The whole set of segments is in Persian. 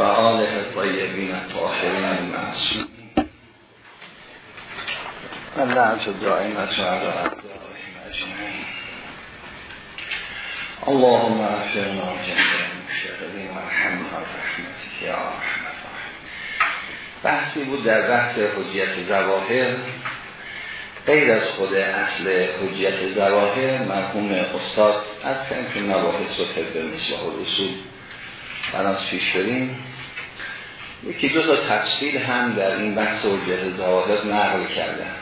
و آله طیبین الطاهرین المعصومین. اللعنت الدائمة على أعدائهم أجمعين اللهم اغفرنا جميع المشتغلين وارحمنا برحمتك یا ارحم بحثی بود در بحث حجیت زواهر. غیر از خود اصل حجیت زواهر مرحوم استاد از که مباحث و طب و رسول برانس پیش بریم. یکی دو تا تفصیل هم در این بحث حجیت زواهر نقل کردن.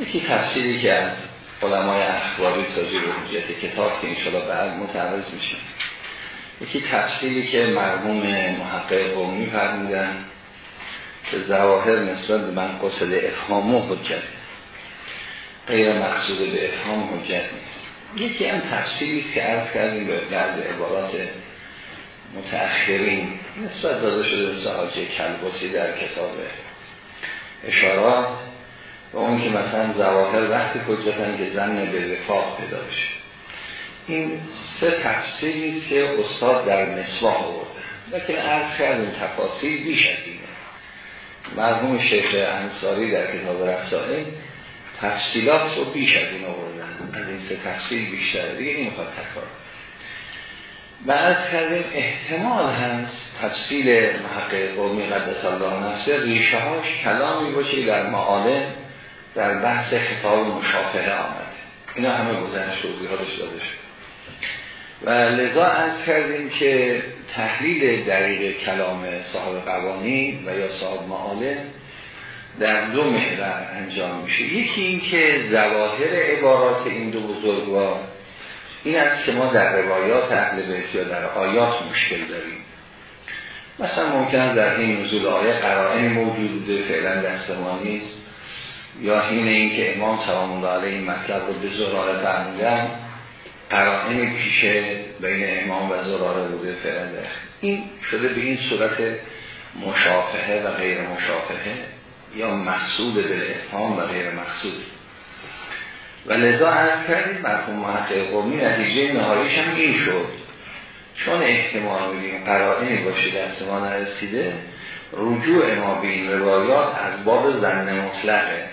یکی تفصیلی که از علمای اخباری تاجی به حجیت کتاب که انشاءالله بعد متعرض میشه. یکی تفصیلی که مرحوم محقق قومی فرمودن که زواهر نسبت به من قصد افهام و حجت غیر مقصود به افهام حجت نیست. یکی هم تفصیلی که عرض کردیم به بعض عبارات متأخرین. نسبت داده شده سهاجه کلباسی در کتاب اشارات و اون که مثلا زواهر وقتی حجتن که زن به وفاق پیدا بشه. این سه تفصیلی که استاد در مصباح آورده. لیکن عرض کردیم تفاصیل بیش از اینه. مرحوم شیخ انصاری در کتاب رسائل تفصیلات رو بیش از این آوردن. از این سه تفصیل بیشتر دیگه این می‌خواد از کردیم احتمال هست تفصیل محقق قومی قدس الله نفسه ریشه هاش کلامی باشه در معاله در بحث خطاب مشافهه آمد اینا همه گذنش توضیحاتش داده شد و لذا از کردیم که تحلیل دقیق کلام صاحب قوانی و یا صاحب معاله در دو محور انجام میشه. یکی این که زواهر عبارات این دو بزرگوار این است که ما در روایات اهل بیت یا در آیات مشکل داریم. مثلا ممکن در این نزول آیه قرائن موجود بوده فعلا دست ما نیست. یا این این که امام سلام الله علیه این مطلب رو به زراره فرمودن قرائن پیشه بین امام و زراره بوده فعلا این شده به این صورت مشافهه و غیر مشافهه یا مقصود به افهام و غیر مقصود. و لذا عرض کردیم مرحوم محقق قومی نتیجه نهاییش هم این شد. چون احتمال میدیم قرائنی باشه دست ما نرسیده رجوع ما به این روایات از باب زن مطلقه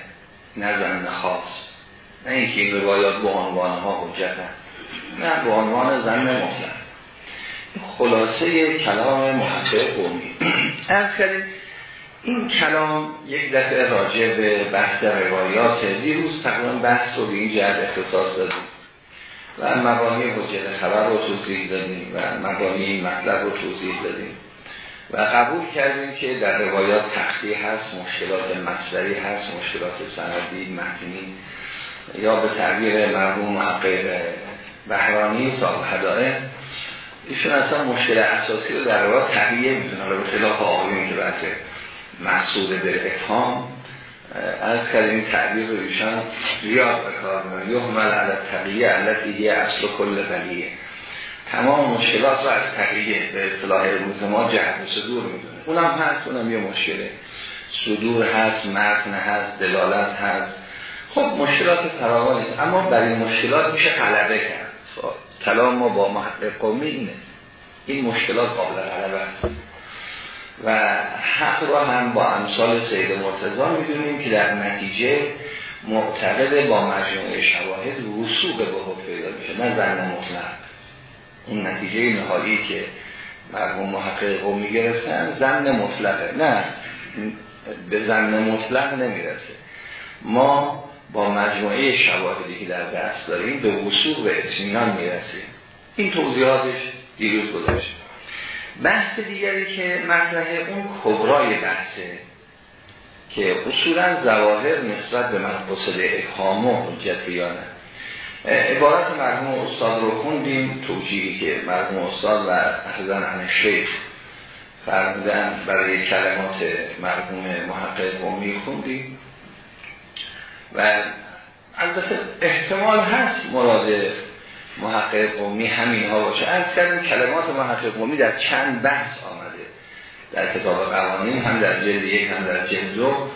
نه زن خاص. نه اینکه این روایات به عنوان ها حجت نه به عنوان زن مطلق. خلاصه کلام محقق قومی از کردیم این کلام یک دفعه راجع به بحث روایات دیروز تقریبا بحث رو به این جهت اختصاص دادیم. و مقامی حجت خبر رو توضیح دادیم و مقامی این مطلب رو توضیح دادیم. و قبول کردیم که در روایات تختی هست مشکلات مصدری هست مشکلات سندی متنی یا به تعبیر مرحوم محقق بحرانی صاحب هدایه. ایشون اصلا مشکل اساسی رو در روایات تقییه می‌تونه رو به خلاف آقایون که مقصود به افهام از کلمه تعبیر رو ایشان ریاض بکار میگن یحمل علی تقییه علتی یه اصل کل بلیه. تمام مشکلات رو از تقییه به اصطلاح روز ما جهت صدور می‌دونه. اونم هست اونم یه مشکله. صدور هست متن هست دلالت هست. خب مشکلات فراوانی اما برای این مشکلات میشه غلبه کرد. کلام ما با محقق قومی اینه. این مشکلات قابل غلبه است. و حق را هم با امثال سید مرتضا می‌دونیم که در نتیجه معتقد با مجموعه شواهد رسوق به حد پیدا میشه نه زن مطلق. اون نتیجه نهایی که مرحوم محقق قومی گرفتن زن مطلقه. نه به زن مطلق نمی‌رسه. ما با مجموعه شواهدی که در دست داریم به وصول به اطمینان می‌رسیم. این توضیحاتش دیروز گذاشت بحث دیگری که مطرحه اون کبرای بحثه که اصولا زواهر نسبت به منقصد افهام و حجت بیانه عبارت مرحوم استاد رو خوندیم توجیهی که مرحوم استاد و احزن عن شیخ فرمودن برای کلمات مرحوم محقق قومی خوندیم. و البته احتمال هست مراد محقق قومی همین ها باشه کردیم کلمات محقق قومی در چند بحث آمده. در کتاب قوانین هم در جلد یک هم در جلد دو.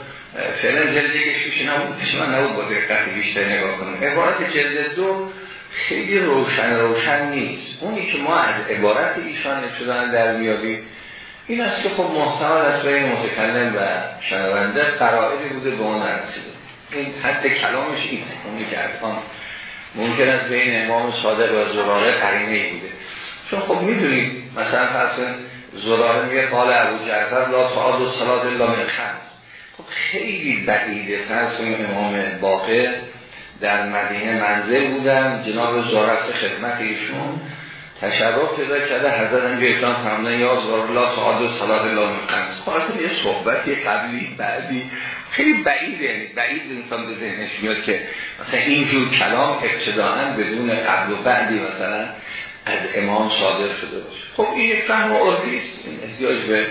فعلا جلد یکش پیش نبود. پیش من نبود با دقت بیشتر نگاه کنم. عبارت جلد دو خیلی روشن روشن نیست. اونی که ما از عبارت ایشان شدن در میابیم این است که خب محتمل از بین متکلم و شنونده قرائدی بوده به اون نرسیده. این حد کلامش اینه. اونی که اصلا ممکن است بین امام صادق و زراره قرینه بوده. چون خب می‌دونید مثلا فرض زراره میگه قال ابو جعفر لا تعاد و صلات الا من خمس خب خیلی بعیده. فرض امام باقر در مدینه منزل بودن جناب زارت خدمت ایشون تشرف پیدا کرده حضرت انجا اسلام فرمودن یا زار الله تعالی و صلاح الله من خواهد یه صحبتی قبلی بعدی خیلی بعیده یعنی بعید انسان به ذهنش میاد که مثلا اینجور کلام ابتداعا بدون قبل و بعدی مثلا از امام صادر شده باشه. خب این یک فهم عرفی است. این احتیاج به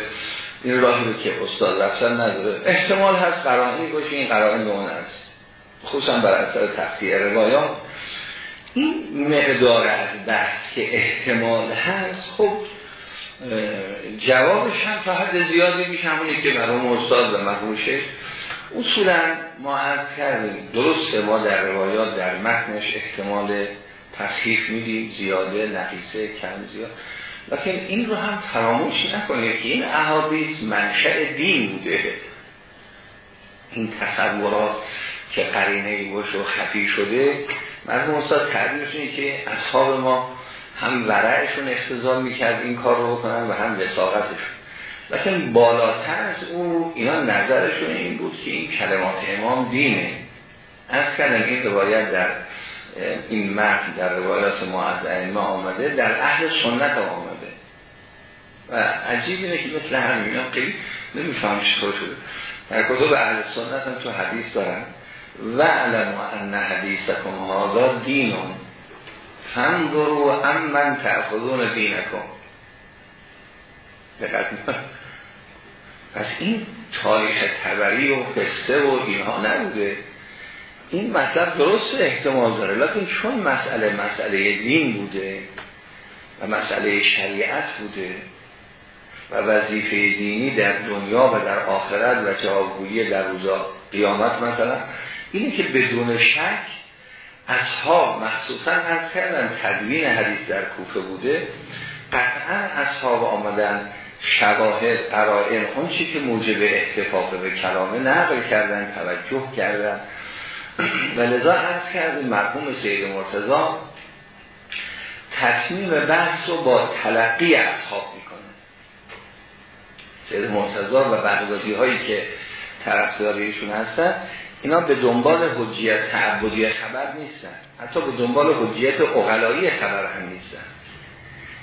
این راهی رو که استاد رفتن نداره. احتمال هست قرائنی باشه این قرائن به اون هست خصوصا بر اثر تقطیع روایات. این مقدار از بحث که احتمال هست خب جوابش هم تا حد زیادی میشه همونی که مرحوم استاد و مرحوم اصولا ما از کردیم درسته ما در روایات در متنش احتمال تصحیف میدیم زیاده نقیصه کم زیاد. لیکن این رو هم فراموش نکنید که این احادیث منشأ دین بوده. این تصورات که قرینه باشه و خفی شده مرحوم استاد تعبیرشونه که اصحاب ما هم ورعشون اختزار می‌کرد این کار رو بکنن و هم وساقتشون. لیکن بالاتر از اون اینا نظرشون این بود که این کلمات امام دینه. از کردم این روایت در این متن در روایات ما از آمده در اهل سنت آمده. و عجیب اینه که مثل همین اینا خیلی نمیفهم چطور شده. در کتب اهل سنت هم تو حدیث دارن. و علم ان حدیثکم هذا دینون فانظروا ام من تأخذون دینکم پس این تاریخ تبری و قصه و اینها نبوده. این مطلب درست احتمال داره. لیکن چون مسئله مسئله دین بوده و مسئله شریعت بوده و وظیفه دینی در دنیا و در آخرت و جوابگویی در روزا قیامت مثلا اینه که بدون شک اصحاب مخصوصا از کردن تدوین حدیث در کوفه بوده قطعا اصحاب آمدن شواهد قرائن اون چی که موجب اتفاق به کلامه نقل کردن توجه کردن. و لذا عرض کردیم مرحوم سید مرتضا تصمیم بحث رو با تلقی اصحاب می‌کنه. سید مرتضا و بغدادی هایی که طرفداریشون هستن اینا به دنبال حجیت تعبدی خبر نیستن. حتی به دنبال حجیت اغلایی خبر هم نیستن.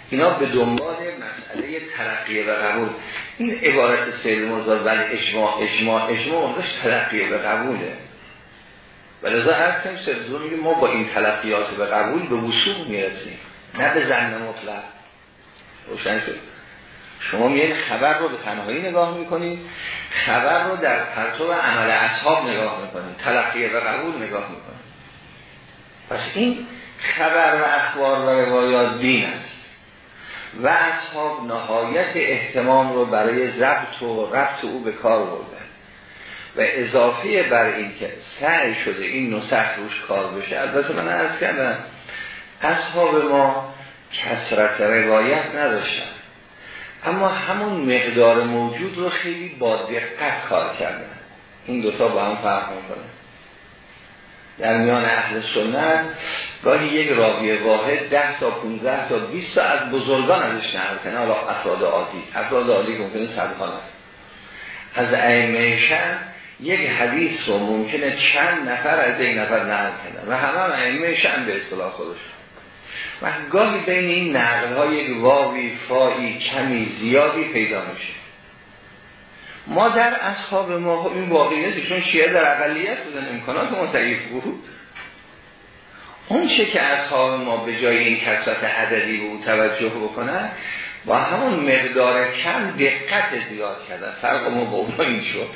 اینا به دنبال مسئله تلقیه و قبول. این عبارت سید مرزا ولی اجماع اجماع اجماع اونش تلقیه و قبوله. و لذا هر کم سرزون ما با این تلقیات به قبول به وصول می‌رسیم. نه به زن مطلق. روشن شد؟ شما میگه خبر رو به تنهایی نگاه می‌کنید خبر رو در پرتو عمل اصحاب نگاه می‌کنید تلقیه و قبول نگاه می‌کنید. پس این خبر و اخبار و روایات دین است و اصحاب نهایت احتمام رو برای ضبط و ربط او به کار بردن و اضافه بر این که سعی شده این نسخ روش کار بشه البته من عرض کردم اصحاب ما کسرت روایت نداشتن. اما همون مقدار موجود رو خیلی با دقت کار کردن. این دوتا با هم فرق می‌کنه. در میان اهل سنت گاهی یک راوی واحد ده تا 15 تا 20 تا از بزرگان ازش نقل کنه. حالا افراد عادی. افراد عادی که ممکنه صدها از ائمه یک حدیث رو ممکنه چند نفر از یک نفر نقل کنه. و همه هم ائمه به اصطلاح خودش و گاهی بین این نقل ها یک واوی فایی کمی زیادی پیدا میشه. ما در اصحاب ما خب این واقعیت چون شیعه در اقلیت بودن امکانات ما بود. اون چه که اصحاب ما به جای این کسرت عددی به او توجه بکنن با همون مقدار کم دقت زیاد کردن. فرق ما با اون این شد.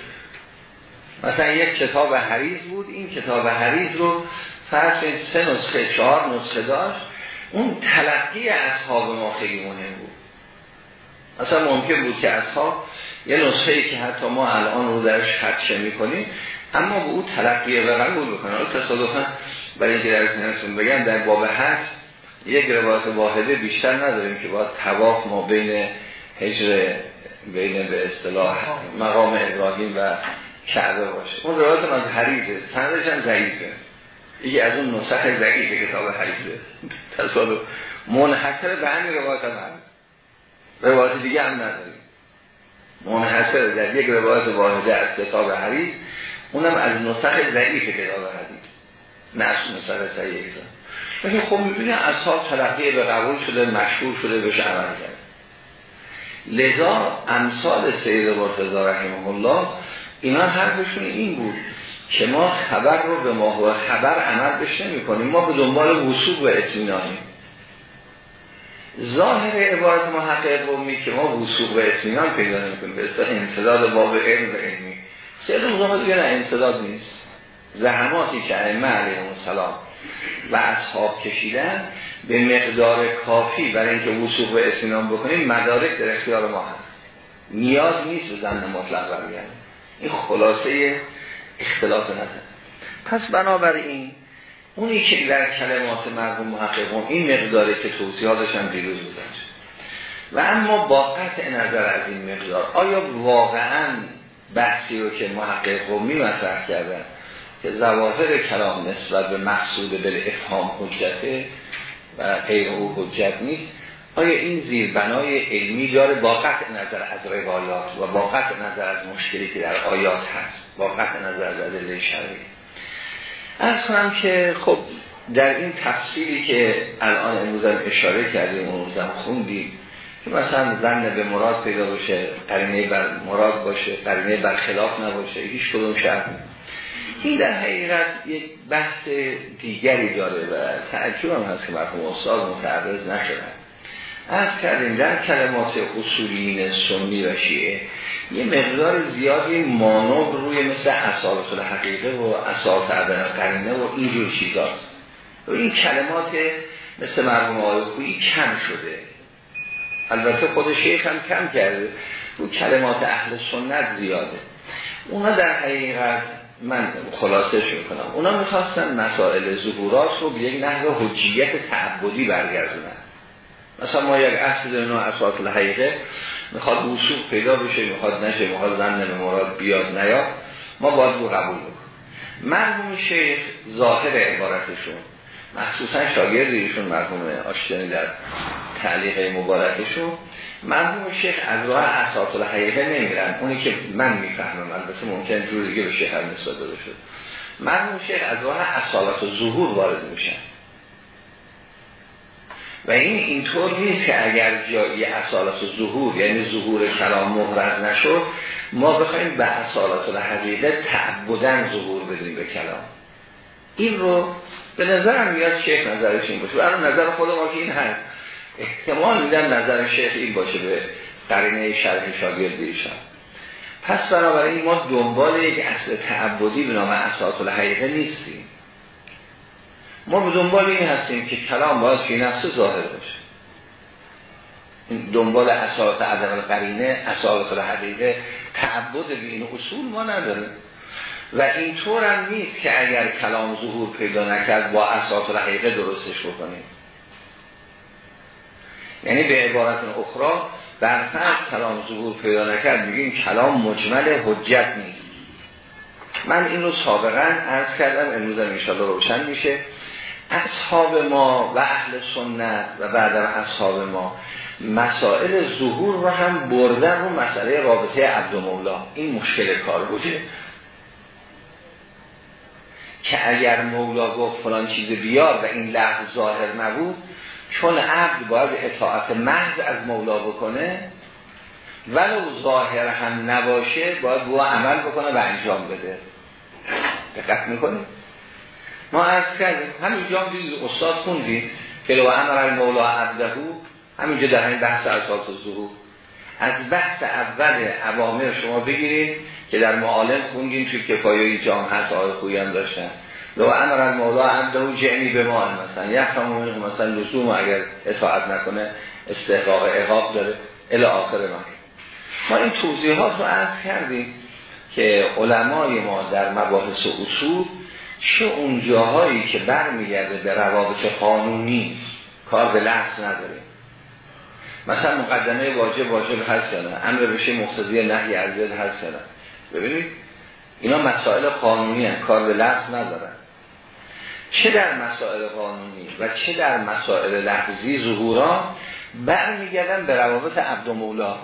مثلا یک کتاب حریز بود این کتاب حریز رو فرض سه نسخه چهار نسخه داشت. اون تلقی اصحاب ما خیلی مهم بود. مثلا ممکن بود که اصحاب یه نسخه ای که حتی ما الان رو درش خدشه می‌کنیم اما به او تلقی و قبول بکنه. تصادفا برای اینکه در سنتون بگم در باب هست یک روایت واحده بیشتر نداریم که باید تواف ما بین هجر بین به اصطلاح مقام ابراهیم و کعبه باشه. اون روایت حریفه. سندش هم ضعیفه. یکی از اون نسخ ضعیف کتاب حریفه تصادف. منحصر به همین روایت هم هست. روایت دیگه هم نداریم. منحصر در یک روایت واحده از کتاب حریف اونم از نسخ ضعیف کتاب حریف نه از نسخ صحیح لیکن خب می‌بینه اصحاب تلقیه به قبول شده مشهور شده بهش عمل کرد. لذا امثال سید مرتضی رحمه الله اینا حرفشون این بود. که ما خبر رو به ما و خبر عمل بش نمی کنیم ما به دنبال وصول و اطمینانیم. ظاهر عبارت محقق قومی که ما وصول و اطمینان پیدا نمی کنیم به اصطلاح امتداد باب علم و علمی. سید روزان دیگه نه امتداد نیست. زحماتی که ائمه علیهم السلام و اصحاب کشیدن به مقدار کافی برای اینکه وصول و اطمینان بکنیم مدارک در اختیار ما هست. نیاز نیست به زن مطلق برگرد این خلاصه اختلاف نظر پس بنابراین اونی که در کلمات مرحوم محققون این مقداره که توضیحاتش هم دیروز بودن. و اما با قطع نظر از این مقدار آیا واقعا بحثی رو که محقق قومی مطرح کردن که زواهر کلام نسبت به مقصود به افهام حجته و غیر او حجت نیست آیا این زیربنای علمی داره با قطع نظر از روایات و با قطع نظر از مشکلی که در آیات هست؟ با قطع نظر از ادله شرعی. از کنم که خب در این تفصیلی که الان امروزم اشاره کردیم امروزم خوندیم که مثلا زن به مراد پیدا باشه قرینه بر مراد باشه قرینه بر خلاف نباشه هیچ کدوم شرط این در حقیقت یک بحث دیگری داره و تعجب هم هست که مرحوم استاد متعرض نشدن از کردیم در کلمات اصولین سنی و شیعه یه مقدار زیادی مانور روی مثل اصالت حقیقه و اساس عدن قرینه و اینجور چیزاست. و این کلمات مثل مرحوم آقای خویی کم شده. البته خود شیخ هم کم کرده. رو کلمات اهل سنت زیاده. اونا در حقیقت من خلاصش می‌کنم اونا می‌خواستن مسائل ظهورات رو به یک نحو حجیت تعبدی برگردونن. مثلا ما یک اصل داریم اساس الحقیقه می‌خواد وصول پیدا بشه می‌خواد نشه می‌خواد زن به مراد بیاد نیاد ما باید رو قبول بکنیم. مرحوم شیخ ظاهر عبارتشون مخصوصا شاگرد ایشون مرحوم آشتینی در تعلیق مبارکشون مرحوم شیخ از راه اساس الحقیقه نمیرن. اونی که من می‌فهمم البته ممکن جور دیگه به شیخ هم نسبت داده شد. مرحوم شیخ از راه اصالت و ظهور وارد میشن. و این اینطور نیست که اگر جایی اصالت و ظهور یعنی ظهور کلام مهرز نشد ما بخوایم به اصالت و حقیقه تعبدن ظهور بدیم به کلام. این رو به نظرم میاد شیخ نظرش این باشه. برای نظر خود ما که این هست. احتمال میدم نظر شیخ این باشه به قرینه شرح شاگرد ایشان. پس بنابراین ما دنبال یک اصل تعبدی به نام اساس الحقیقه نیستیم. ما به دنبال این هستیم که کلام باید فی نفس ظاهر باشه دنبال اساس عدم قرینه اساس حقیقه تعبد به این اصول ما نداره. و اینطور هم نیست که اگر کلام ظهور پیدا نکرد با اساس حقیقه درستش بکنیم. یعنی به عبارت اخرى در فرض کلام ظهور پیدا نکرد میگیم کلام مجمل حجت نیست. من این رو سابقا عرض کردم امروز انشاءالله روشن میشه. اصحاب ما و اهل سنت و بعد اصحاب ما مسائل ظهور رو هم بردن رو مسئله رابطه عبد مولا این مشکل کار بوده. که اگر مولا گفت فلان چیز بیار و این لحظ ظاهر نبود چون عبد باید اطاعت محض از مولا بکنه ولو ظاهر هم نباشه باید با عمل بکنه و انجام بده. دقت می‌کنیم ما از کردیم همینجا هم دید استاد خوندیم که لو امر مولا عبدهو همینجا در همین بحث اساس ظهور از بحث اول عوامر شما بگیرید که در معالم خوندیم توی کفایه جام هست آقای خویی هم داشتن. لو امر مولا عبدهو جعنی به ما مثلا. یفهم مثلا لزوم اگر اطاعت نکنه استحقاق اقاب داره. الى آخر ما. ما این توضیحات رو عرض کردیم که علمای ما در مباحث اصول چه اون جاهایی که برمیگرده به روابط قانونی کار به لحظ نداره. مثلا مقدمه واجب واجب هست یا نه؟ امر بشه مقتضی نهی از هست یا نه؟ ببینید اینا مسائل قانونی هست. کار به لفظ ندارن. چه در مسائل قانونی و چه در مسائل لفظی ظهورا برمیگردن به روابط عبد مولا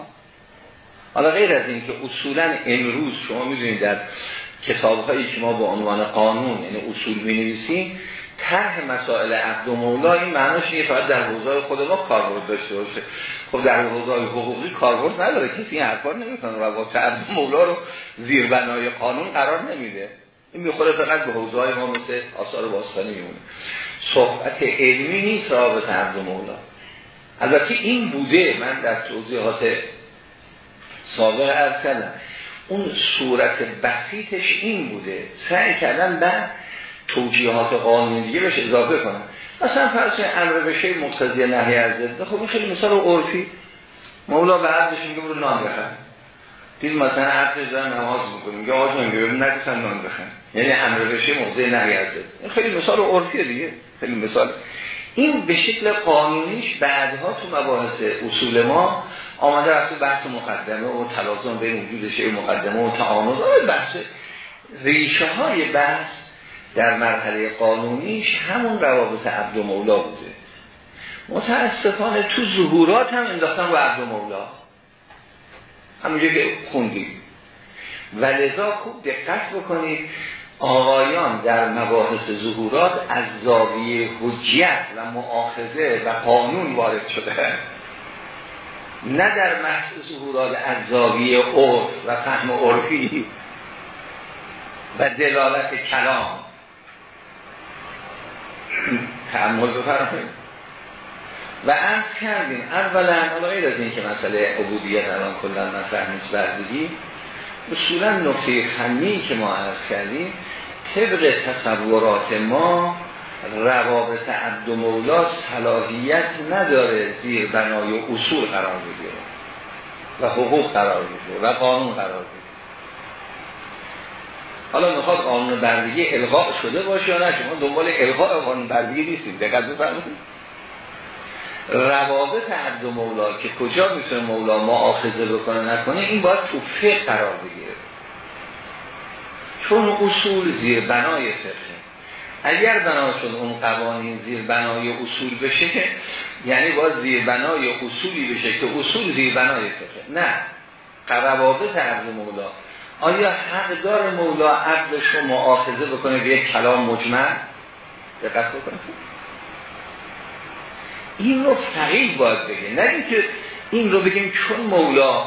حالا غیر از این که اصولا امروز شما می‌دونید در کتاب هایی که ما با عنوان قانون یعنی اصول می نویسیم طرح مسائل عبد و مولا این معناش اینه فقط در حوزه خود ما کاربرد داشته باشه. خب در حوزه حقوقی کاربرد نداره. کسی این حرفا نمی‌کنه روابط عبد و مولا رو زیر بنای قانون قرار نمیده. این می‌خوره فقط به حوزه های ما مثل آثار باستانی میمونه. صحبت علمی نیست رابط عبد و مولا. البته این بوده. من در توضیحات سابق عرض کردم. اون صورت بسیطش این بوده. سعی کردن بعد توجیهات قانونی دیگه بهش اضافه کنن. مثلا فرض امر بشه مقتضی نهی از خب این خیلی مثال عرفی. مولا به عبدش میگه برو نان بخن دید مثلا عبد دارن نماز می‌کنیم میگه آقا جان ببین نگفتن نان بخن یعنی امر بشه مقتضی نهی از این خیلی مثال عرفیه دیگه. خیلی مثال. این به شکل قانونیش بعدها تو مباحث اصول ما آمده از بحث مقدمه و تلازم بین وجود شیء مقدمه و تعامل. بحث ریشه های بحث در مرحله قانونیش همون روابط عبد و مولا بوده. متاسفانه تو ظهورات هم انداختن با عبد و مولا همونجا که خوندیم. و لذا خوب دقت بکنید آقایان در مباحث ظهورات از زاویه حجیت و معاخذه و قانون وارد شده نه در از زاویه عرف و فهم عرفی و دلالت کلام. تعمل بفرمایید. و عرض کردیم اولا حالا از این که مسئله عبودیت الان کلا مطرح نیست بردگی اصولا نقطه فنی که ما عرض کردیم طبق تصورات ما روابط عبد و مولا صلاحیت نداره زیر بنای اصول قرار بگیره و حقوق قرار بگیره و قانون قرار بگیره. حالا می‌خواد قانون بردگی الغاء شده باشه یا نه؟ شما دنبال الغاء قانون بردگی نیستید. دقت بفرمایید. روابط عبد و مولا که کجا می‌تونه مولا معاخذه بکنه نکنه این باید تو فقه قرار بگیره. چون اصول زیر بنای فقه. اگر بناشون اون قوانین زیر بنای اصول بشه یعنی باید زیر بنای اصولی بشه که اصول زیر بنای فقه. نه. عبد و مولا. آیا حق دار مولا عقلش رو معاخذه بکنه به یک کلام مجمع دقت بکنه. این رو فقیه باید بگه. نه اینکه این رو بگیم چون مولا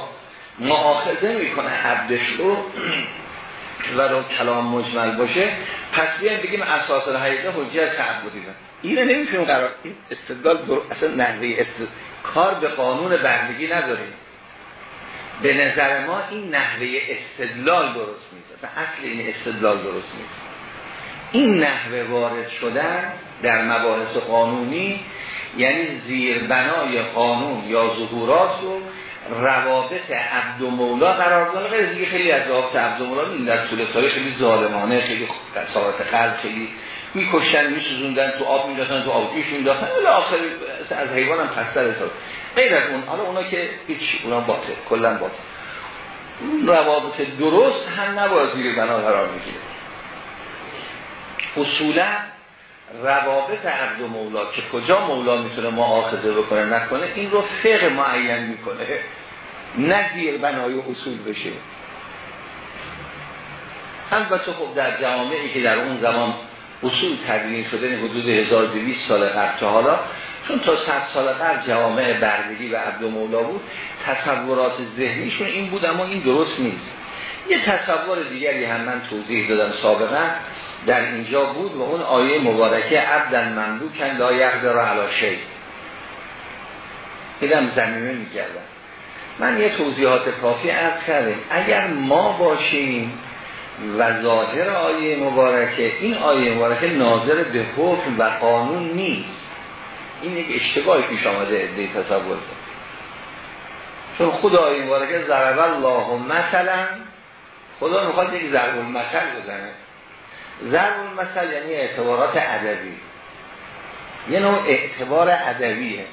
معاخذه می‌کنه عبدش رو. و کلام مجمل باشه پس بیایم بگیم اساس الحقیقه حجیت تعبدی اینو نمی‌تونیم قرار استدلال اصلا نحوه استدلال کار به قانون بندگی نداریم. به نظر ما این نحوه استدلال درست نیست. اصل این استدلال درست نیست. این نحوه وارد شدن در مباحث قانونی یعنی زیر بنای قانون یا ظهورات رو روابط عبد و مولا قرار داره غیر دیگه خیلی از روابط عبد و مولا در طول ساله خیلی ظالمانه خیلی ساعت قلب خیلی میکشتن میسوزوندن تو آب می‌دادن تو آبجوش می‌دادن ولی آخر از حیوان هم پستر غیر از اون حالا اونا که هیچ اونا باطل کلا باطل. روابط درست هم نباید زیر بنا قرار می‌گیره اصولا روابط عبد و مولا که کجا مولا می‌تونه معاخذه بکنه نکنه این رو فقه معین می‌کنه. نه زیر بنای اصول بشه. البته خب در جوامعی که در اون زمان اصول تدوین شده حدود 1200 سال قبل تا حالا چون تا 100 سال قبل جوامع بردگی و عبد مولا بود تصورات ذهنیشون این بود اما این درست نیست. یه تصور دیگری هم من توضیح دادم سابقا در اینجا بود و اون آیه مبارکه عبدن مملوکن لا یقدر علی شیء. دیدم زمینه می‌کردم. من یه توضیحات کافی عرض کردم. اگر ما باشیم و ظاهر آیه مبارکه این آیه مبارکه ناظر به حکم و قانون نیست. این یک اشتباهی پیش آمده ادهی تصور چون خدا آیه مبارکه ضرب الله مثلا خدا می‌خواد یک ضرب المثل بزنه. ضرب المثل یعنی اعتبارات ادبی. یه نوع اعتبار ادبیه.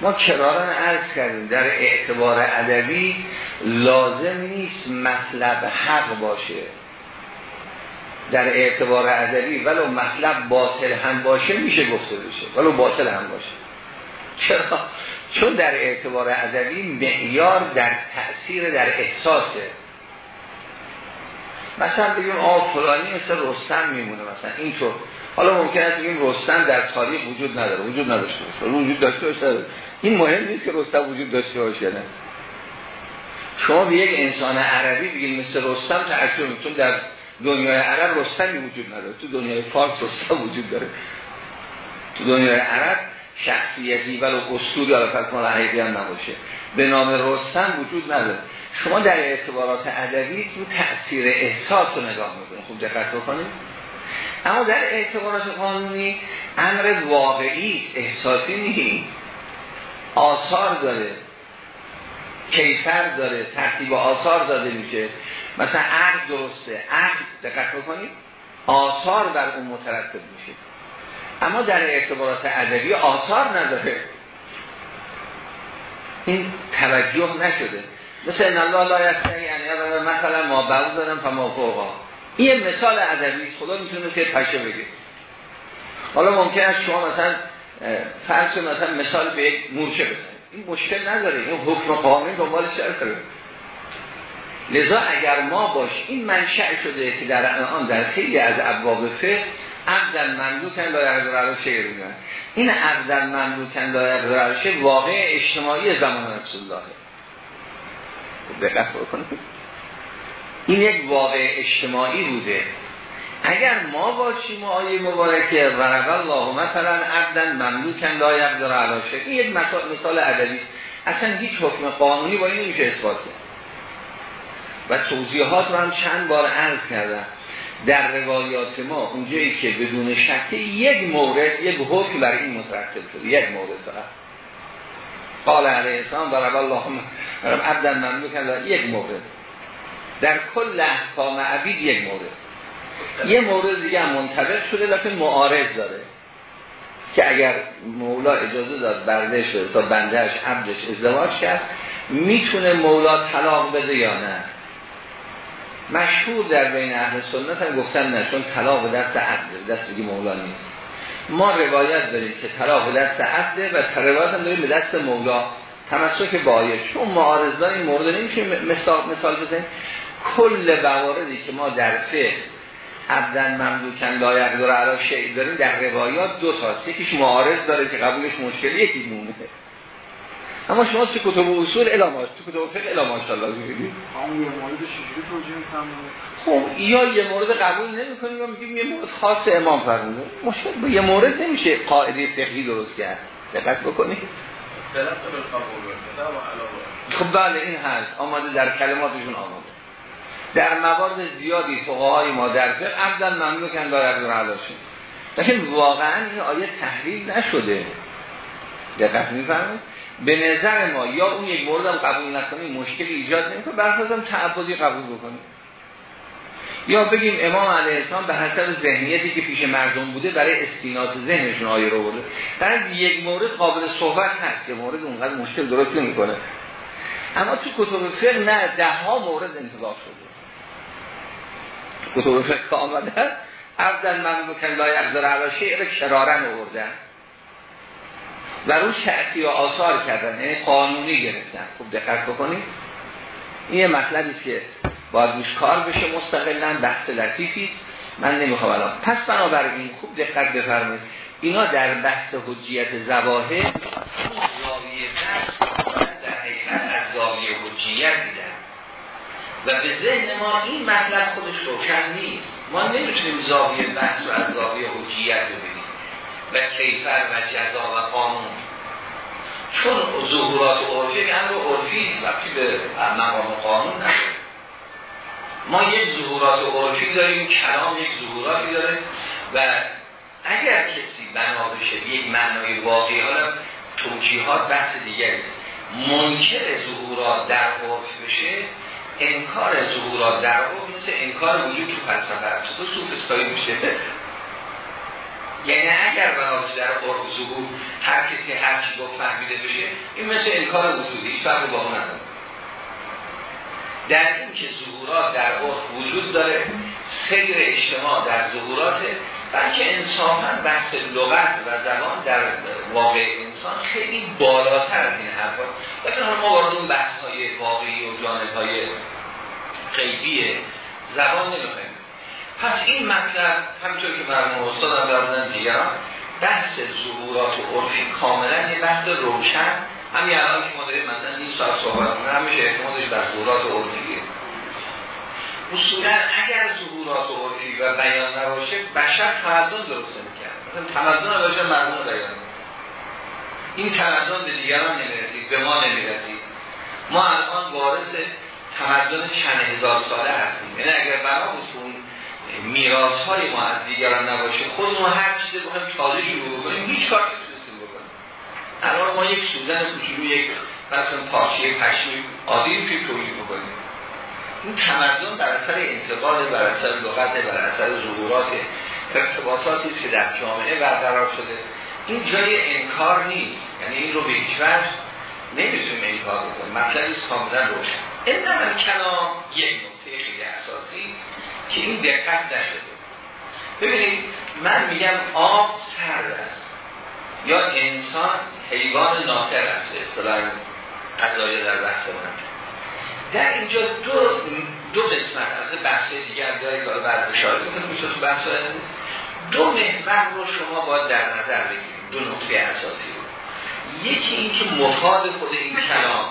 ما کرارن عرض کردیم در اعتبار ادبی لازم نیست مطلب حق باشه. در اعتبار ادبی ولو مطلب باطل هم باشه میشه گفته بشه. ولو باطل هم باشه. چرا؟ چون در اعتبار ادبی معیار در تأثیر در احساسه. مثلا بگیم آه فلانی مثل رستم میمونه مثلا اینطور. حالا ممکن است این رستم در تاریخ وجود نداره وجود نداشته باشه. وجود داشته باشه. این مهم نیست که رستم وجود داشته باشه نه. شما به یک انسان عربی بگید مثل رستم تعجب چون در دنیای عرب رستمی وجود نداره. تو دنیای فارس رستم وجود داره. تو دنیای عرب شخصیتی ولی اصولی حالا پس مال هم نباشه. به نام رستم وجود نداره. شما در اعتبارات ادبی تو تأثیر احساس رو نگاه می‌کنید. خوب دقت بکنید. اما در اعتبارات قانونی امر واقعی احساسی نیست. آثار داره. کیفر داره. ترتیب آثار داده میشه. مثلا عقل درسته. عقل دقت بکنید. آثار بر اون مترتب میشه. اما در اعتبارات ادبی آثار نداره. این توجه نشده. مثل ان الله لا یعنی مثلا ما بعض دارم فما فوقا. این مثال ادبی خدا می‌تونه که پشه بگه. حالا ممکن است شما مثلا فرض مثلا مثال به یک مورچه بزنید. این مشکل نداره. این حکم قانونی دنبال چه داره؟ لذا اگر ما باش این منشأ شده که در آن در خیلی از ابواب فقه عبدن مملوکن لا یقدر علی این عبدن مملوکن لا یقدر علی واقع اجتماعی زمان رسول الله. دقت بکنید. این یک واقع اجتماعی بوده. اگر ما باشیم و آیه مبارکه ورق الله مثلا عبدن مملوکن لا یقدر علی این یک مثال ادبی. اصلا هیچ حکم قانونی با این نمیشه اثبات کرد. و توضیحات رو هم چند بار عرض کردم. در روایات ما اونجایی که بدون شک یک مورد یک حکم برای این مترتب شده یک مورد فقط. قال علیه السلام ضرب الله عبدا مملوکا یک مورد. در کل احکام عبید یک مورد. یه مورد دیگه هم منطبق شده لیکن معارض داره. که اگر مولا اجازه داد برده شده تا بندهش عبدش ازدواج کرد می‌تونه مولا طلاق بده یا نه؟ مشهور در بین اهل سنت هم گفتن نه چون طلاق دست عبد دست دیگه مولا نیست. ما روایت داریم که طلاق دست عبده و روایت هم داریم به دست مولا. تمسک بایش. چون معارضان این مورد نمیشه مثال, مثال بزنیم. کل بواردی که ما در فقه عبدن مملوکن لایق داره علا شعی داریم در روایات دو تاست یکیش معارض داره که قبولش مشکلی یکی مونه. اما شما چه کتب اصول الاماش تو کتب فقه الاماش الله میگید خب یا یه مورد قبول نمی‌کنیم یا میگیم یه مورد خاص امام فرموده. مشکل با یه مورد نمیشه قاعده فقهی درست کرد. دقت بکنید. خب بله این هست. آماده در کلماتشون آماده. در موارد زیادی فقهای ما در فقه عبدن مملوکن دارد رو علاشون لیکن واقعا این آیه تحلیل نشده. دقت میفرمایید؟ به نظر ما یا اون یک مورد قبول نکنیم مشکل ایجاد نمی‌کنه برخواستم تعبدی قبول بکنیم. یا بگیم امام علیه السلام به حسب ذهنیتی که پیش مردم بوده برای استینات ذهنشون آیه رو برده. در یک مورد قابل صحبت هست که مورد اونقدر مشکل درست نمی‌کنه. اما تو کتب فقه نه ده ها مورد انتظار شده. کتب فقه آمده عبدال مملوکن لا یقدر علی شعر شرارن آوردن. و رو شعطی و آثار کردن یعنی قانونی گرفتن. خوب دقت بکنید. این یه مطلبی که باید روش کار بشه مستقلا بحث لطیفی من نمی‌خوام الان. پس بنابراین خوب دقت بفرمایید. اینا در بحث حجیت زواهر زاویه در حقیقت از زاویه حجیت و به ذهن ما این مطلب خودش روشن نیست. ما نمی‌تونیم زاویه بحث رو از زاویه حجیت ببینیم و کیفر و جزا و قانون. چون ظهورات عرفی امر عرفی وقتی به مقام قانون نشد. ما یک ظهورات عرفی داریم کلام یک ظهوراتی داره. و اگر کسی بنا بشه یک معنای واقعی حالا توجیهات بحث دیگری منکر ظهورات در عرف بشه انکار ظهورات در عرف مثل انکار وجود تو فلسفه است. تو فسکایی میشه. یعنی اگر بنابراین در عرف ظهور هر کسی هر چی گفت فهمیده بشه این مثل انکار وجودی. هیچ فرق با اون نداره. در این که ظهورات در عرف وجود داره سیر اجتماع در ظهورات بلکه انصافا بحث لغت و زبان در واقع انسان خیلی بالاتر از این حرفا لیکن ما وارد اون بحث های واقعی و جانب های غیبی زبان نمی‌خوایم. پس این مطلب همینطور که مرمون هم بردن دیگران بحث ظهورات و عرفی کاملا یه بحث روشن. همین الان که ما داریم مثلا این ساعت صحبت کنیم همیشه احتمالش بر ظهورات و عرفیه. اصولا اگر ظهورات و عرفی و بیان نباشه بشر تمدن درست می‌کرد مثلا تمدن باشه مرمون بیان این تمدن به دیگران نمی‌رسید به ما نمی‌رسید ما الان وارث تمدن چند هزار ساله هستیم. یعنی اگر برای اون میراث های ما از دیگران نباشه خودمون هر چیزی بخوایم تازه شروع بکنیم هیچ کار نمی‌تونستیم بکنیم. الان ما یک سوزن کوچولو یک مثلا پارچه پشمی عادی رو تولید بکنیم این تمدن در اثر انتقال بر اثر لغت بر اثر ظهورات ارتباطاتی که در جامعه برقرار شده. این جای انکار نیست. یعنی این رو به هیچ وجه نمی‌تونیم انکار بکنیم. مطلبی کاملا روشن. این کلام یک نکته خیلی اساسی که این دقت نشده. ببینید من میگم آب سرد است. یا انسان حیوان ناطر است. به اصطلاح قضایی در بحث من در اینجا دو دو قسمت از بحث دیگر داری که بعد اشاره میشه تو بحث دو محور رو شما باید در نظر بگیرید. دو نقطه اساسی یکی این که مفاد خود این کلام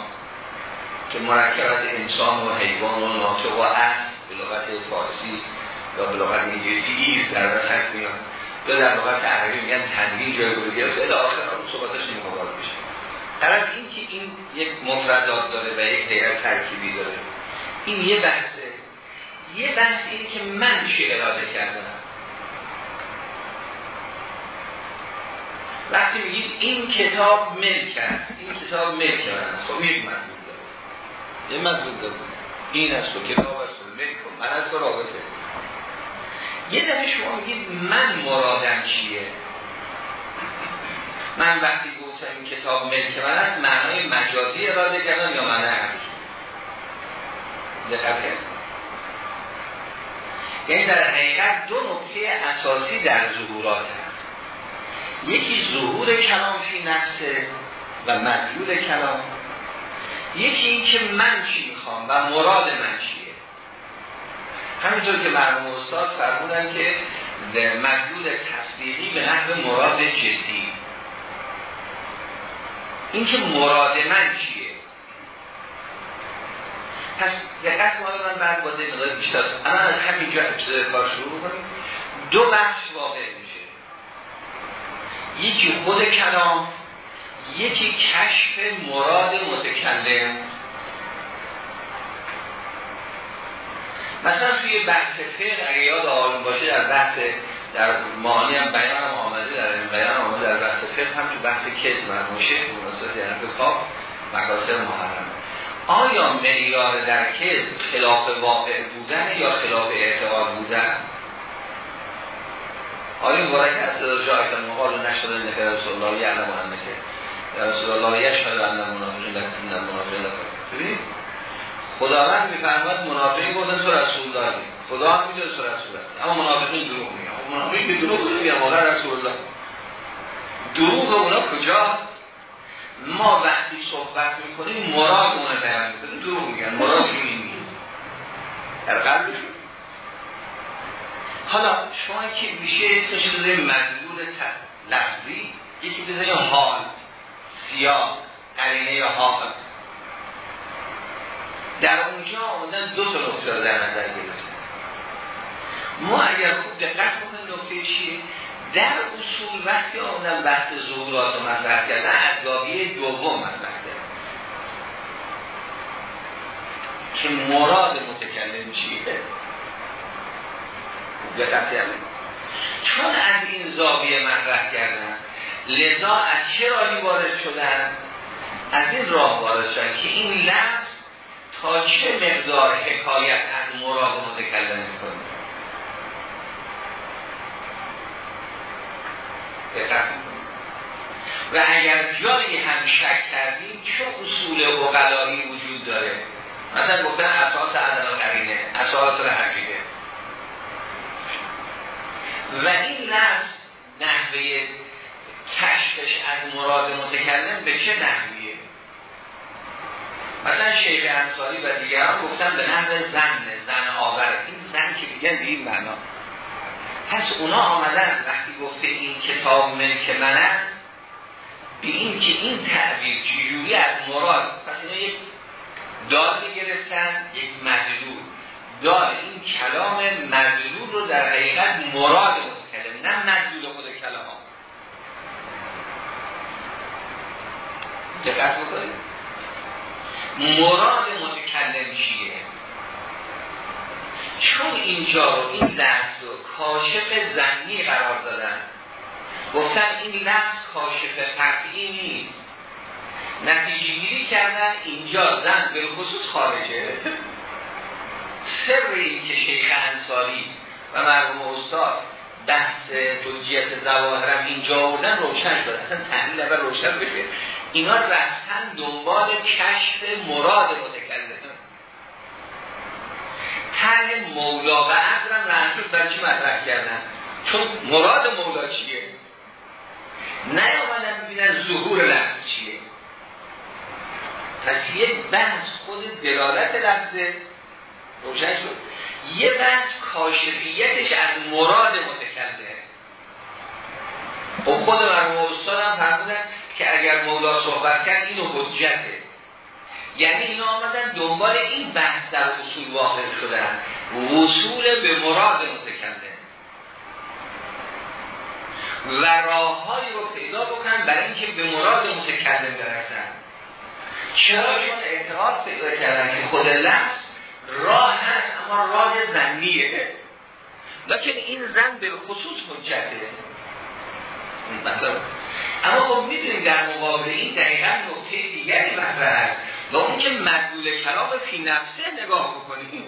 که مرکب از انسان و حیوان و ناطق و است به لغت فارسی یا به لغت انگلیسی در وسط میان یا در لغت عربی میگن تنوین جای رو گرفته. الی آخر اون صحبتش نمی‌خواد بشه طرف این که این یک مفردات داره و یک هیئت ترکیبی داره. این یه بحثه. یه بحث این که من چه اراده کردم؟ وقتی میگید این کتاب ملک است این کتاب ملک است خب یک مضمون داره. یه مضمون داره. این است و کتاب است و ملک من از تو رابطه. یه دفعه شما میگید من مرادم چیه؟ من وقتی گفتم این کتاب ملک من است معنای مجازی اراده کردم یا معنای حقیقی دقت یعنی در حقیقت دو نکته اساسی در ظهورات هست. یکی ظهور کلام فی نفسه و مدلول کلام. یکی این که من چی می‌خوام و مراد من چیه. همینطور که مرموم استاد فرمودن که مدلول تصدیقی به نحو مراد جدی. این که مراد من چیه؟ پس دقت من بعد بازه مقدار بیشتر الان از همینجا ابتدای کار شروع کنیم. دو بخش واقع یکی خود کلام یکی کشف مراد متکلم. مثلا توی بحث فقه اگه یاد آقایون باشه در بحث در معانی هم بیان هم آمده در این بیان آمده در بحث فقه هم تو بحث کز مرموشه مناسبت یعنی خواب مقاصد محرم آیا معیار در کز خلاف واقع بودن یا خلاف اعتقاد بودن آیا این بارک از صدا جایی که مقال نشده نکه رسول الله یعلم هم که. رسول الله یشهد ان منافقین لکن منافقین ببینید خداوند میفرماد منافقین گفتن تو رسول الله خدا هم میگه تو رسول است. اما منافقین دروغ میگن. منافقین به دروغ میگن مولا رسول الله دروغ اونا کجا؟ ما وقتی صحبت می‌کنیم مراد اون بیان می‌کنیم دروغ میگن مراد این در قلبشون. حالا شما که میشه اسمش بذاریم مدلول لفظی یکی بذاریم حال سیاه قرینه حال. در اونجا آمدن دو تا نکته رو در نظر گرفتن. ما اگر خوب دقت کنیم نکته چیه؟ در اصول وقتی آمدن بحث ظهورات رو مطرح کردن از زاویه دوم مطرح کردن. که مراد متکلم چیه؟ دقت کردن چون از این زاویه مطرح کردن لذا از چه راهی وارد شدن؟ از این راه وارد شدن که این لفظ تا چه مقدار حکایت از مراد متکلم می‌کنه؟ دقت و اگر جایی هم شک کردیم چه اصول اقلایی وجود داره؟ مثلا گفتن اساس عدل قرینه اساس حقیقه و این لفظ نحوه کشفش از مراد متکلم به چه نحویه؟ مثلا شیخ انصاری و دیگران گفتن به نحو زن زن آور. این زن که میگن به این معنا. پس اونا آمدن وقتی گفته این کتاب ملک من است به این که این تعبیر چجوری از مراد پس اینا یک دار گرفتن یک مجلول دار این کلام مجلول رو در حقیقت مراد متکلم نه مجلول خود کلام. دقت بکنید. مراد متکلم چیه؟ چون اینجا رو این لحظ رو کاشف زنی قرار دادن. گفتن این لحظ کاشف قطعی نیست. نتیجه گیری کردن اینجا زن به خصوص خارجه. سر این که شیخ انصاری و مرحوم استاد بحث توجیت زواهرم اینجا آوردن روشن شد. اصلا تحلیل اول روشن بشه. اینا رفتن دنبال کشف مراد متکلم طرح مولا و عقلم رنجور در چی مطرح کردن؟ چون مراد مولا چیه؟ نیامدن ببینن ظهور لفظ چیه. پس یه بحث خود دلالت لفظه. روشن شد. یه بحث کاشفیتش از مراد متکلم خب خود مرموم استادم فرمودن که اگر مولا صحبت کرد اینو حجته. یعنی اینا آمدن دنبال این بحث در اصول واقع شدن. وصول به مراد متکلم و راههایی رو پیدا بکنن برای اینکه به مراد متکلم برسن. چرا؟ چون اعتقاد پیدا کردن که خود لفظ راه هست اما راه زنیه لیکن این زن به خصوص حجته. اما خب می‌دونیم در مقابل این دقیقا نقطه دیگری مطرح است و اون که مدلول کلام فی نفسه نگاه بکنیم.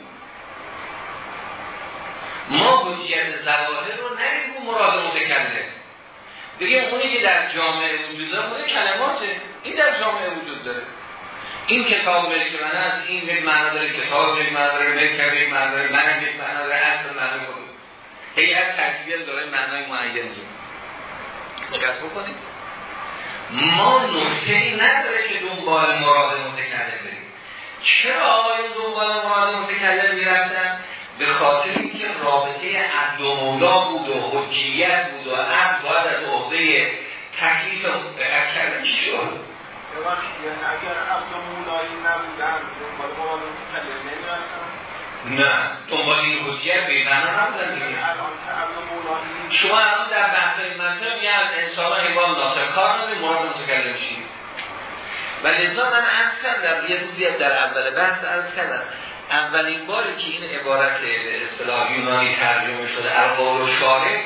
ما حجیت زواهر رو نریم مراد متکلم. بگیم اونی که در جامعه وجود داره کلماته. این در جامعه وجود داره. این کتاب ملک من است این یک معنا داره کتاب یک معنا داره ملک یک معنا داره من یک معنا داره اصل معنا بود هیئت ترکیبی داره معنای معین دقت بکنید. ما نکته ای نداره که دنبال مراد متکلم بریم. چرا آقایون دنبال مراد متکلم می‌رفتن؟ به خاطر اینکه رابطه عبد و مولا بود و حجیت بود و عبد باید از عهده تکلیف کردن نه دنبال این حجیت به معنا نبودن شما الان در بحث منطق یه از انسان ها حیوان داخل کار نداری مراد متکلم شید و لذا من عرض کردم یه روزی در اول بحث عرض کردم. اولین باری که این عبارت اصطلاح یونانی ترجمه شده القول و شارع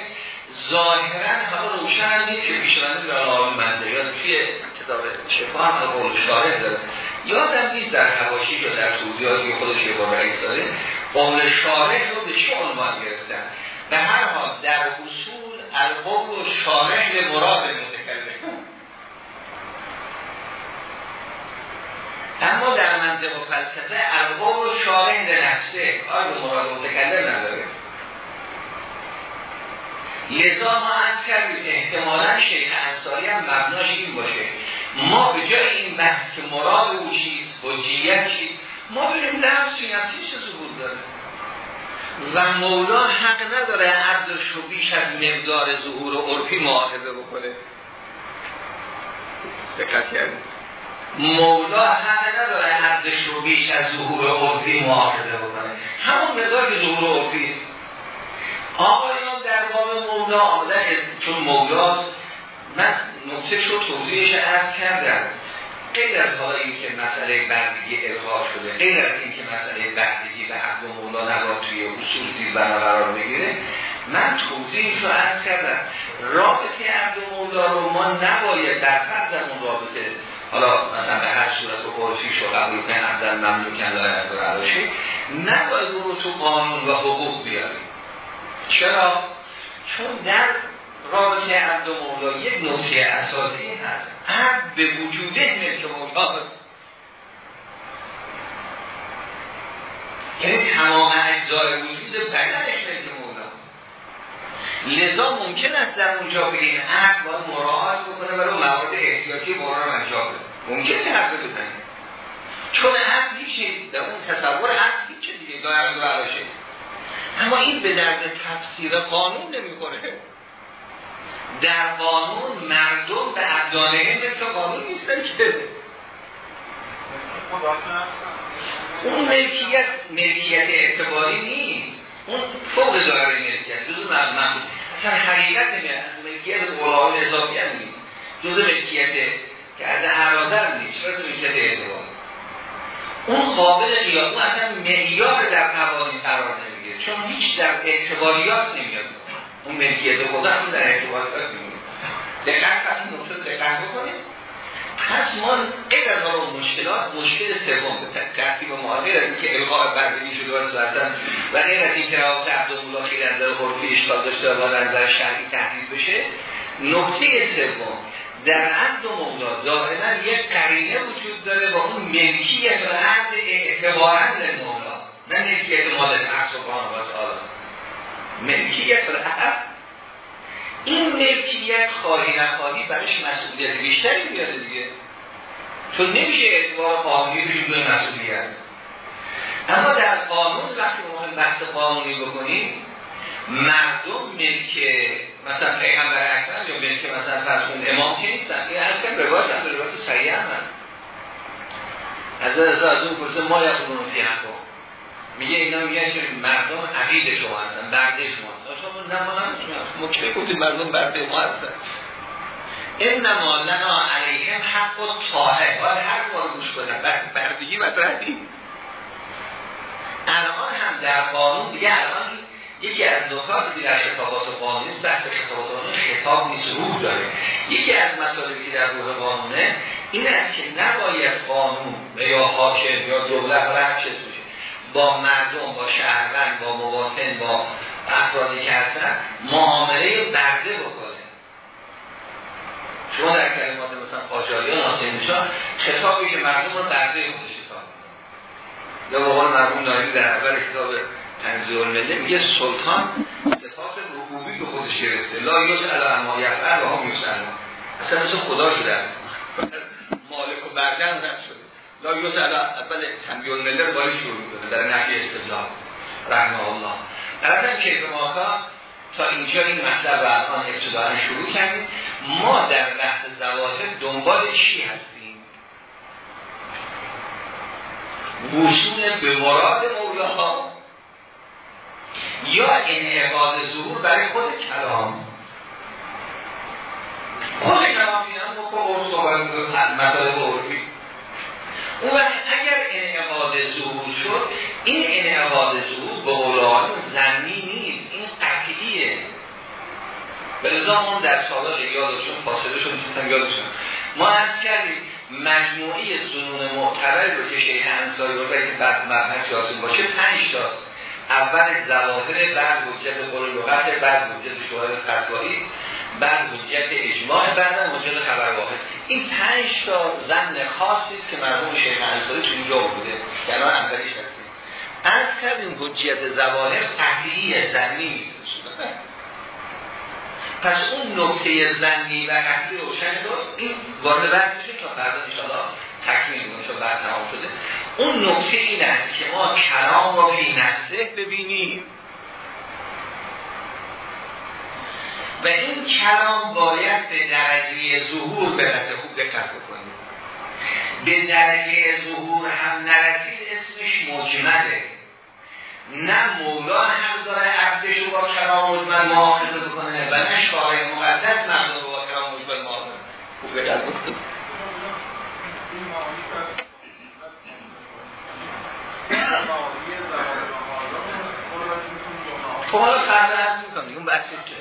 ظاهرا حالا روشن نیست که پیشوانده در آقای منده یا توی کتاب شفا هم القول و شارع داره. یادم نیست در حواشی یا در توضیحاتی خودش یه رئیس داره قول شارع رو به چه عنوان گرفتن؟ به هر حال در اصول القول و شارع به مراد متکلم. اما در منطق و فلسفه القول و شارع به نفسه. کار به مراد متکلم نداره. لذا ما از کردیم که احتمالا شیخ انصاری هم مبناش این باشه. ما به جای این بحث که مراد او چیست حجیت چیست؟ ما بریم لفظ نفسیش ظهور داره و مولا حق نداره عرضش رو بیش از مقدار ظهور و عرفی معاهده بکنه. دقت کردیم مولا حق نداره عرضش رو بیش از ظهور عرفی معاهده بکنه. همون مقدار که ظهور عرفی آقایان در باب مولا آمدن چون مولاست من نقطه شو توضیحش عرض کردم. غیر از حالا این که مسئله بردگی الغا شده غیر از این که مسئله بردگی به عبد و مولا نباد توی اصول زیر بنا قرار بگیره من توضیحش رو عرض کردم. رابطه عبد مولا رو ما نباید در فرضمون رابطه حالا مثلا به هر صورت و عرفیش رو قبول کنن عبدال مملوکن از عرشی نباید رو تو قانون و حقوق بیاریم. چرا؟ چون در رابطه عبد و مولا یک نکته اساسی هست. عبد به وجوده ملک مولا یعنی تمام اجزای وجود بدنش ملک مولا لذا ممکن است در اونجا بگیم عبد باید مراعات بکنه برای موارد احتیاطی رو انجام بده. ممکنه حرف بزنه چون عبد هیچی در اون تصور عبد هیچ دیگه دارد براشه اما این به درد تفسیر قانون نمی‌خوره. در قانون مردم به ابدانه مثل قانون نیستن که. اون ملکیت ملکیت اعتباری نیست. اون فوق داره ملکیت. جزو مردم. اصلا حقیقت ملکیت قرآن اضافی هم نیست. جزو ملکیت که از حرازر نیست. چرا ملکیت اعتباری؟ اون قابل قیاس اون اصلا معیار در قوانین قرار نمی‌گیره. چون هیچ در اعتباریات نمیاد. اون ملکیت خدا هم در اعتباریات نمیاد دقت پس این نقطه دقت بکنید پس ما غیر از اون مشکلات مشکل سوم. به ترتیب معادل از اینکه القاء بردگی شده و اصلا و غیر از اینکه روابط عبدالمولا خیلی از نظر عرفی اشکال داشته و از نظر شرعی تحلیل بشه نقطه سوم در عبد و مولا دائما یک قرینه وجود داره با اون ملکیت و عبد اعتبارا مولا نه ملکیت مال نفس و تعالی. ملکیت و این ملکیت خواهی نخواهی برش مسئولیت بیشتری بیاره دیگه. چون نمیشه اعتبار قانونی بشه بدون مسئولیت. اما در قانون وقتی مهم بحث قانونی بکنیم مردم ملک مثلا پیغمبر اکرم یا ملک مثلا فرض امام که نیستن این هر کم روایت هم روایت صحیح هم از از اون پرسه ما یقولون فی حقا میگه اینا میگه که مردم عقید شما هستن برده شما شما ما که گفتیم مردم برده ما هستن. انما لنا علیهم حق و طاعه. باید هر بار گوش کنیم. بردگی و بردی الان هم در قانون دیگه الان یکی از نکات در خطابات قانونی بحث خطابات قانونی خطاب نیست روح داره. یکی از مسائلی که در روح قانونه این است که نباید قانون یا حاکم یا دولت بشه با مردم با شهروند با مواطن با افرادی که هستن معامله برده بکنه. شما در کلمات مثلا قاجاری ها ناسینشان خطابی که مردم رو برده خودش حساب یا با قول مرحوم نایمی در اول کتاب تنزیل المله میگه سلطان صفات ربوبی به خودش گرفته. لا علا اما یفعل و هم یوسلم اصلا مثل خدا شده. مالک و بردن هم شده لا یوز اول تنبیه المله رو باری شروع می‌کنه در نحی استدلال. رحمه الله. در اصلا کیف ماکا تا اینجا این مطلب رو الان ابتداعا شروع کردیم. ما در بحث زواهر دنبال چی هستیم؟ وصول به مراد مولاها یا انعقاد ظهور برای خود کلام؟ خود کلام میدن با عرف صحبت مطالب عرفی اون اگر انعقاد ظهور شد این انعقاد ظهور به قولان زمینی نیست این قطعیه. به نظام در سابق یادشون فاصله شد می‌تونم یادشون. ما از کردیم مجموعه زنون معتبر رو که شیخ انصاری رو که بعد مبحث یاسین باشه پنج تا؟ اول زواهر بعد حجت قول لغت بعد حجت شوهر فتوایی بعد حجت اجماع بعد حجت خبر واحد این پنج تا زن خاصی که مرحوم شیخ انصاری تو اینجا بوده. که الان اولیش هستیم از کردیم حجت زواهر قطعی زنی پس اون نکته زنی و قطعی روشن رو این وارد بحثشه تا فردا انشاءالله تکمیل چون بعد تمام شده. اون نکته این است که ما کلام رو فی نفسه ببینیم. و این کلام باید به درجه ظهور برسه خوب دقت بکنیم. به درجه ظهور هم نرسید اسمش مجمله. نه مولا هم داره عبدش رو با کلام مجمل معاخذه بکنه و نه شارع مقدس مردم با کلام مجمل معاخذه خوب دقت بکنیم. خب حالا فردا هست می‌کنم اون بحثی که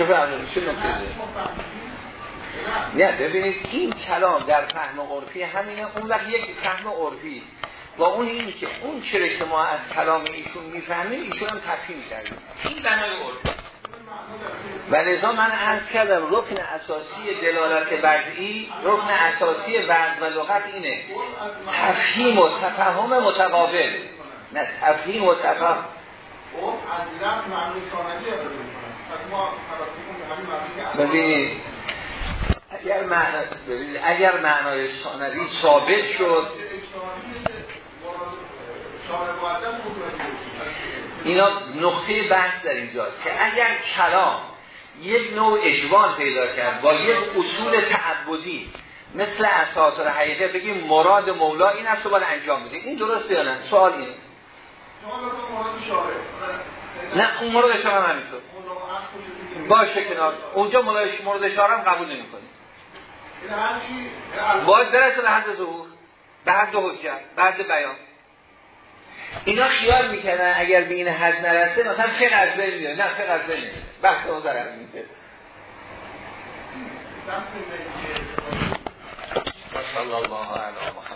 و چه نه ببینید این کلام در فهم عرفی همینه اون وقت یک فهم عرفی با اون این که اون چرا که ما از کلام ایشون می‌فهمیم ایشون هم تفهیم کردیم این بنای عرفی و لذا من عرض کردم رکن اساسی دلالت وضعی رکن اساسی وضع و لغت اینه. تفهیم و تفهم متقابل. نه تفهیم و تفهم ببینید اگر معنا اگر معنای ثانوی ثابت شد اینا نقطه بحث در اینجاست که اگر کلام یک نوع اجوان پیدا کرد با یک اصول تعبدی مثل اساطر حقیقه بگیم مراد مولا این است و باید انجام بدیم این درسته یا نه؟ سوال اینه. نه اون مورد شما هم همینطور. باشه کنار. اونجا مورد اشاره هم قبول نمی کنیم باید برسه به حد ظهور به حد حجت به حد بیان. اینا خیال می‌کنن اگر به این حد نرسه مثلا فقه از بین نه فقه از بین میاد. بحث اون در میده صلی الله علیه